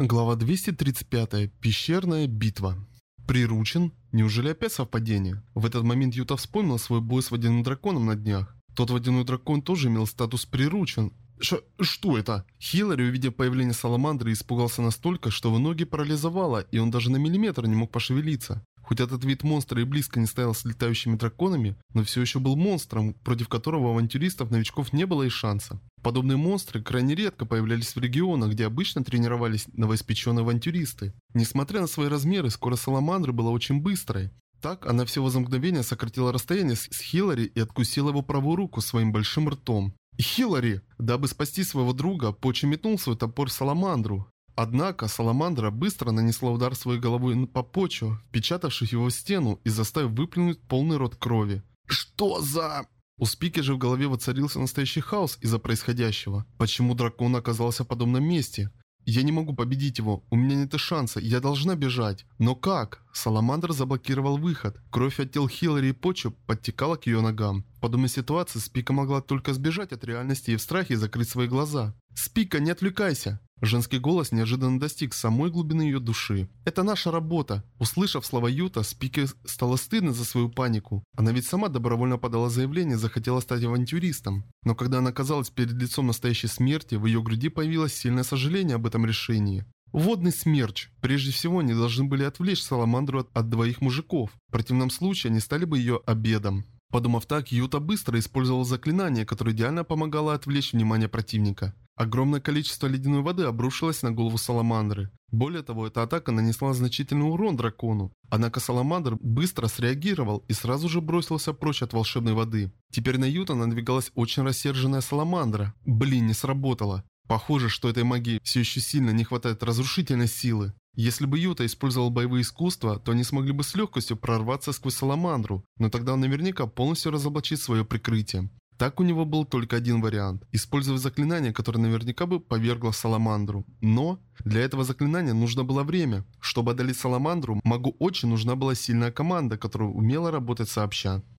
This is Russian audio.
Глава 235. Пещерная битва. Приручен? Неужели опять совпадение? В этот момент Юта вспомнил свой бой с водяным драконом на днях. Тот водяной дракон тоже имел статус приручен. Ш что это? Хиллари, увидев появление Саламандры, испугался настолько, что его ноги парализовало, и он даже на миллиметр не мог пошевелиться. Хоть этот вид монстра и близко не стоял с летающими драконами, но все еще был монстром, против которого авантюристов-новичков не было и шанса. Подобные монстры крайне редко появлялись в регионах, где обычно тренировались новоиспеченные авантюристы. Несмотря на свои размеры, скорость Саламандры была очень быстрой. Так, она всего за мгновение сократила расстояние с Хиллари и откусила его правую руку своим большим ртом. Хиллари! Дабы спасти своего друга, Почи метнул свой топор Саламандру. Однако Саламандра быстро нанесла удар своей головой по Почу, впечатавшись его в стену и заставив выплюнуть полный рот крови. «Что за...» У Спики же в голове воцарился настоящий хаос из-за происходящего. Почему дракон оказался в подобном месте? Я не могу победить его, у меня нет и шанса, я должна бежать. Но как? Саламандр заблокировал выход. Кровь от тел Хиллари и Почу подтекала к ее ногам. В подобной ситуации Спика могла только сбежать от реальности и в страхе закрыть свои глаза. «Спика, не отвлекайся!» Женский голос неожиданно достиг самой глубины ее души. «Это наша работа!» Услышав слова Юта, Спике стало стыдно за свою панику. Она ведь сама добровольно подала заявление захотела стать авантюристом. Но когда она оказалась перед лицом настоящей смерти, в ее груди появилось сильное сожаление об этом решении. Водный смерч. Прежде всего, они должны были отвлечь Саламандру от, от двоих мужиков. В противном случае они стали бы ее обедом. Подумав так, Юта быстро использовал заклинание, которое идеально помогало отвлечь внимание противника. Огромное количество ледяной воды обрушилось на голову Саламандры. Более того, эта атака нанесла значительный урон дракону. Однако Саламандр быстро среагировал и сразу же бросился прочь от волшебной воды. Теперь на Юта надвигалась очень рассерженная Саламандра. Блин, не сработало. Похоже, что этой магии все еще сильно не хватает разрушительной силы. Если бы Юта использовал боевые искусства, то они смогли бы с легкостью прорваться сквозь Саламандру, но тогда он наверняка полностью разоблачит свое прикрытие. Так у него был только один вариант – использовать заклинание, которое наверняка бы повергло Саламандру. Но для этого заклинания нужно было время. Чтобы одолеть Саламандру, магу очень нужна была сильная команда, которая умела работать сообща.